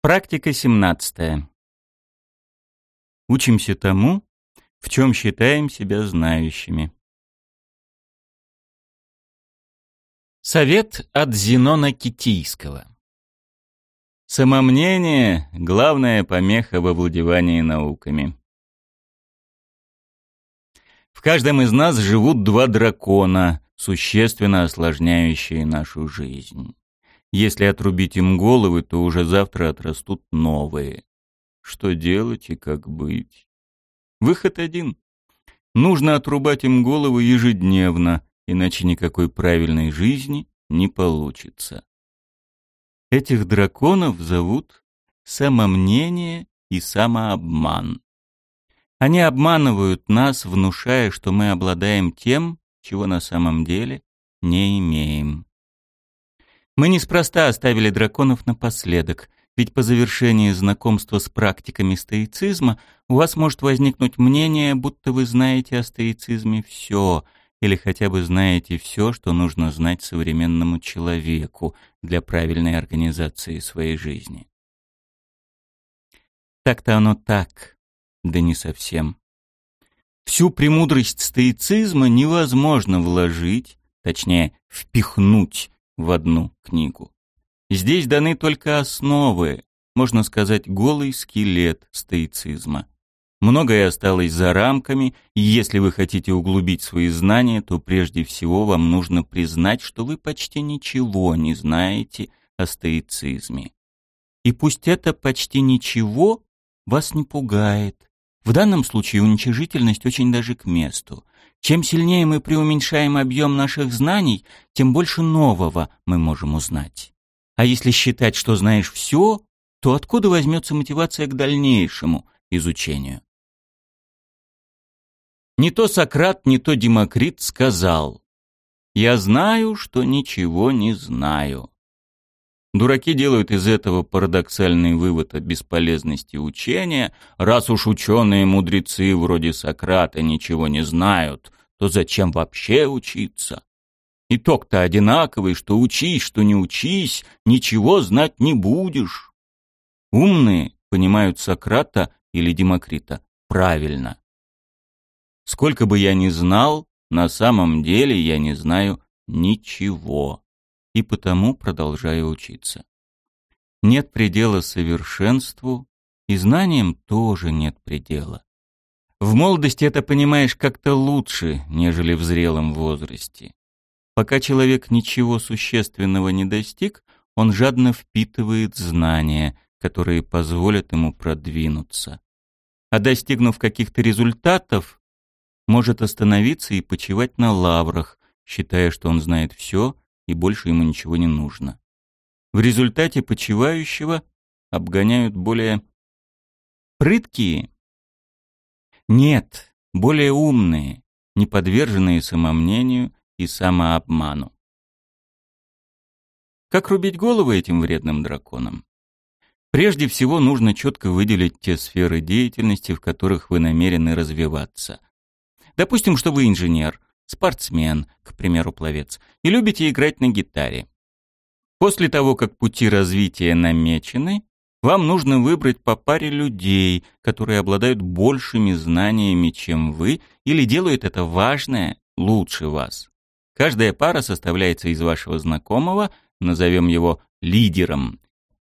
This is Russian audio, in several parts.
Практика 17. Учимся тому, в чем считаем себя знающими. Совет от Зенона Китийского. Самомнение — главная помеха во владевании науками. В каждом из нас живут два дракона, существенно осложняющие нашу жизнь. Если отрубить им головы, то уже завтра отрастут новые. Что делать и как быть? Выход один. Нужно отрубать им головы ежедневно, иначе никакой правильной жизни не получится. Этих драконов зовут самомнение и самообман. Они обманывают нас, внушая, что мы обладаем тем, чего на самом деле не имеем. Мы неспроста оставили драконов напоследок, ведь по завершении знакомства с практиками стоицизма у вас может возникнуть мнение, будто вы знаете о стоицизме все, или хотя бы знаете все, что нужно знать современному человеку для правильной организации своей жизни. Так-то оно так, да не совсем. Всю премудрость стоицизма невозможно вложить, точнее, впихнуть в одну книгу. Здесь даны только основы, можно сказать, голый скелет стоицизма. Многое осталось за рамками, и если вы хотите углубить свои знания, то прежде всего вам нужно признать, что вы почти ничего не знаете о стоицизме. И пусть это почти ничего вас не пугает. В данном случае уничижительность очень даже к месту. Чем сильнее мы преуменьшаем объем наших знаний, тем больше нового мы можем узнать. А если считать, что знаешь все, то откуда возьмется мотивация к дальнейшему изучению? Не то Сократ, не то Демокрит сказал «Я знаю, что ничего не знаю». Дураки делают из этого парадоксальный вывод о бесполезности учения. Раз уж ученые-мудрецы вроде Сократа ничего не знают, то зачем вообще учиться? Итог-то одинаковый, что учись, что не учись, ничего знать не будешь. Умные понимают Сократа или Демокрита правильно. Сколько бы я ни знал, на самом деле я не знаю ничего и потому продолжаю учиться. Нет предела совершенству, и знаниям тоже нет предела. В молодости это понимаешь как-то лучше, нежели в зрелом возрасте. Пока человек ничего существенного не достиг, он жадно впитывает знания, которые позволят ему продвинуться. А достигнув каких-то результатов, может остановиться и почивать на лаврах, считая, что он знает все и больше ему ничего не нужно. В результате почивающего обгоняют более прыткие. Нет, более умные, не подверженные самомнению и самообману. Как рубить головы этим вредным драконам? Прежде всего нужно четко выделить те сферы деятельности, в которых вы намерены развиваться. Допустим, что вы инженер, спортсмен, к примеру, пловец, и любите играть на гитаре. После того, как пути развития намечены, вам нужно выбрать по паре людей, которые обладают большими знаниями, чем вы, или делают это важное лучше вас. Каждая пара составляется из вашего знакомого, назовем его лидером,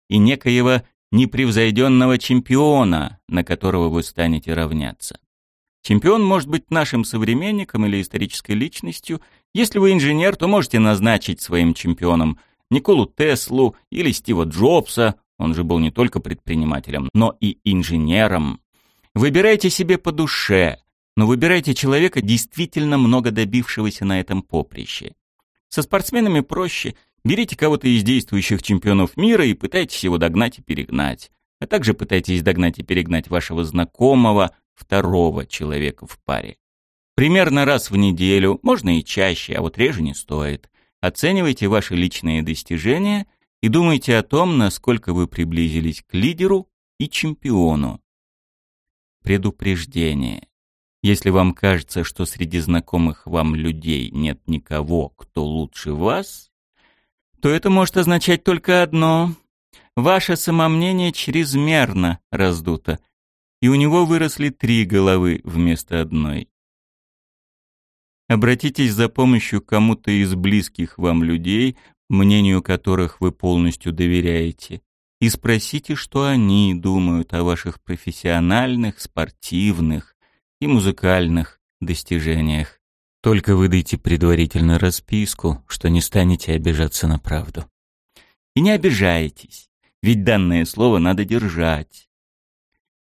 и некоего непревзойденного чемпиона, на которого вы станете равняться. Чемпион может быть нашим современником или исторической личностью. Если вы инженер, то можете назначить своим чемпионом Николу Теслу или Стива Джобса, он же был не только предпринимателем, но и инженером. Выбирайте себе по душе, но выбирайте человека, действительно много добившегося на этом поприще. Со спортсменами проще. Берите кого-то из действующих чемпионов мира и пытайтесь его догнать и перегнать. А также пытайтесь догнать и перегнать вашего знакомого, второго человека в паре. Примерно раз в неделю, можно и чаще, а вот реже не стоит. Оценивайте ваши личные достижения и думайте о том, насколько вы приблизились к лидеру и чемпиону. Предупреждение. Если вам кажется, что среди знакомых вам людей нет никого, кто лучше вас, то это может означать только одно. Ваше самомнение чрезмерно раздуто, и у него выросли три головы вместо одной. Обратитесь за помощью к кому-то из близких вам людей, мнению которых вы полностью доверяете, и спросите, что они думают о ваших профессиональных, спортивных и музыкальных достижениях. Только выдайте предварительно расписку, что не станете обижаться на правду. И не обижайтесь, ведь данное слово надо держать.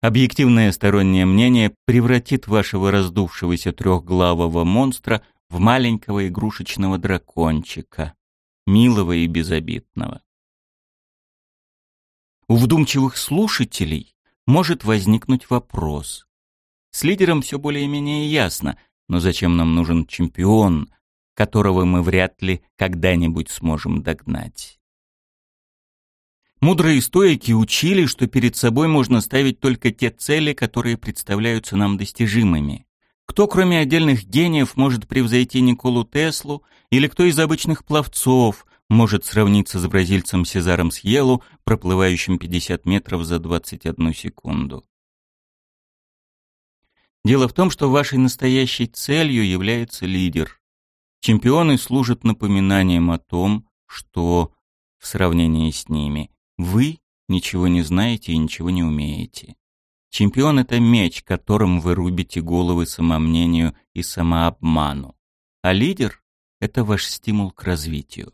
Объективное стороннее мнение превратит вашего раздувшегося трехглавого монстра в маленького игрушечного дракончика, милого и безобидного. У вдумчивых слушателей может возникнуть вопрос. С лидером все более-менее ясно, но зачем нам нужен чемпион, которого мы вряд ли когда-нибудь сможем догнать? Мудрые стоики учили, что перед собой можно ставить только те цели, которые представляются нам достижимыми. Кто, кроме отдельных гениев, может превзойти Николу Теслу, или кто из обычных пловцов может сравниться с бразильцем Сезаром Сьелу, проплывающим 50 метров за 21 секунду? Дело в том, что вашей настоящей целью является лидер. Чемпионы служат напоминанием о том, что в сравнении с ними вы ничего не знаете и ничего не умеете. Чемпион — это меч, которым вы рубите головы самомнению и самообману. А лидер — это ваш стимул к развитию.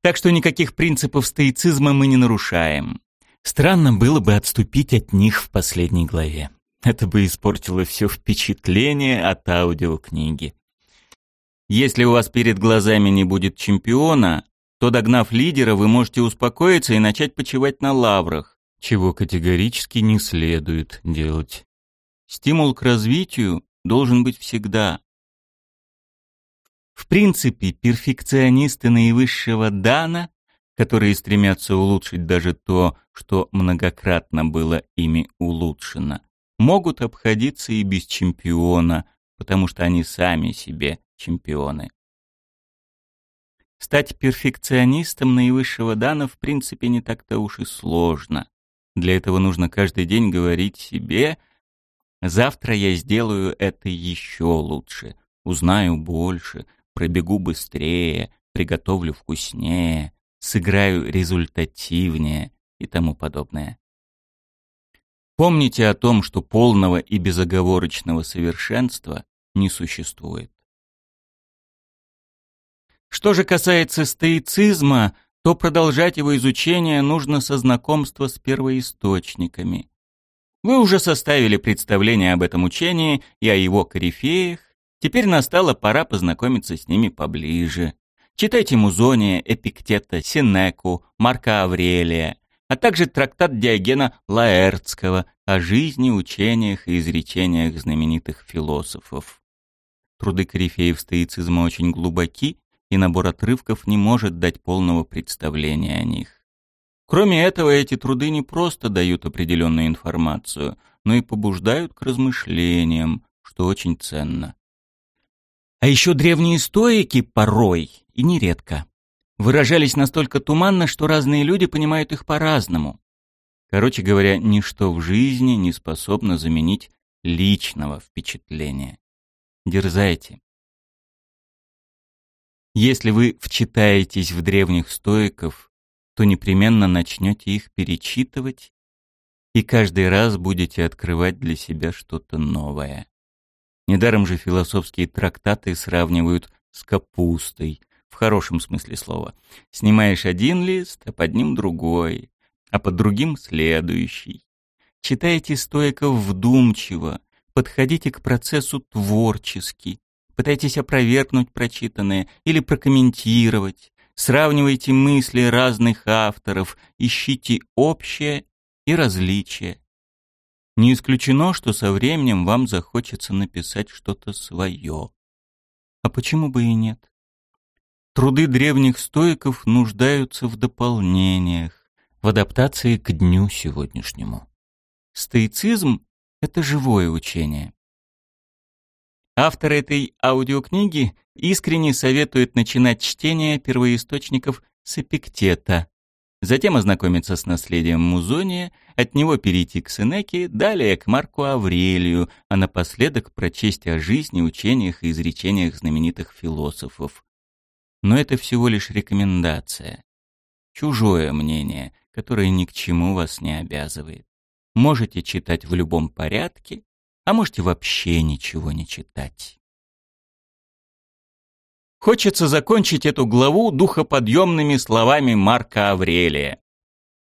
Так что никаких принципов стоицизма мы не нарушаем. Странно было бы отступить от них в последней главе. Это бы испортило все впечатление от аудиокниги. Если у вас перед глазами не будет чемпиона, то, догнав лидера, вы можете успокоиться и начать почивать на лаврах, чего категорически не следует делать. Стимул к развитию должен быть всегда. В принципе, перфекционисты наивысшего дана, которые стремятся улучшить даже то, что многократно было ими улучшено, могут обходиться и без чемпиона, потому что они сами себе чемпионы. Стать перфекционистом наивысшего дана в принципе не так-то уж и сложно. Для этого нужно каждый день говорить себе «завтра я сделаю это еще лучше, узнаю больше, пробегу быстрее, приготовлю вкуснее, сыграю результативнее» и тому подобное. Помните о том, что полного и безоговорочного совершенства не существует. Что же касается стоицизма, то продолжать его изучение нужно со знакомства с первоисточниками. Вы уже составили представление об этом учении и о его корифеях, теперь настала пора познакомиться с ними поближе. Читайте Музония, Эпиктета, Синеку, Марка Аврелия, а также трактат Диогена Лаэртского о жизни, учениях и изречениях знаменитых философов. Труды корифеев стоицизма очень глубоки, и набор отрывков не может дать полного представления о них. Кроме этого, эти труды не просто дают определенную информацию, но и побуждают к размышлениям, что очень ценно. А еще древние стоики порой, и нередко, выражались настолько туманно, что разные люди понимают их по-разному. Короче говоря, ничто в жизни не способно заменить личного впечатления. Дерзайте. Если вы вчитаетесь в древних стоиков, то непременно начнете их перечитывать и каждый раз будете открывать для себя что-то новое. Недаром же философские трактаты сравнивают с капустой, в хорошем смысле слова. Снимаешь один лист, а под ним другой, а под другим следующий. Читайте стоиков вдумчиво, подходите к процессу творчески, пытайтесь опровергнуть прочитанное или прокомментировать, сравнивайте мысли разных авторов, ищите общее и различие. Не исключено, что со временем вам захочется написать что-то свое. А почему бы и нет? Труды древних стоиков нуждаются в дополнениях, в адаптации к дню сегодняшнему. Стоицизм — это живое учение. Автор этой аудиокниги искренне советует начинать чтение первоисточников с Эпиктета, затем ознакомиться с наследием Музония, от него перейти к Сенеке, далее к Марку Аврелию, а напоследок прочесть о жизни, учениях и изречениях знаменитых философов. Но это всего лишь рекомендация. Чужое мнение, которое ни к чему вас не обязывает. Можете читать в любом порядке, а можете вообще ничего не читать. Хочется закончить эту главу духоподъемными словами Марка Аврелия.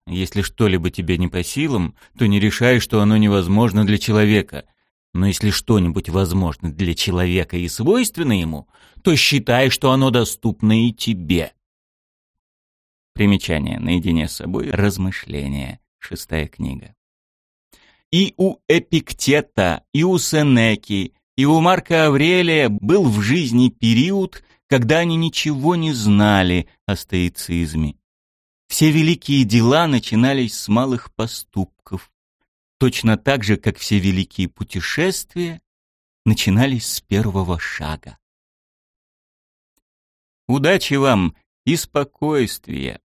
Если что-либо тебе не по силам, то не решай, что оно невозможно для человека. Но если что-нибудь возможно для человека и свойственно ему, то считай, что оно доступно и тебе. Примечание. Наедине с собой. Размышления. Шестая книга. И у Эпиктета, и у Сенеки, и у Марка Аврелия был в жизни период, когда они ничего не знали о стоицизме. Все великие дела начинались с малых поступков, точно так же, как все великие путешествия начинались с первого шага. Удачи вам и спокойствия!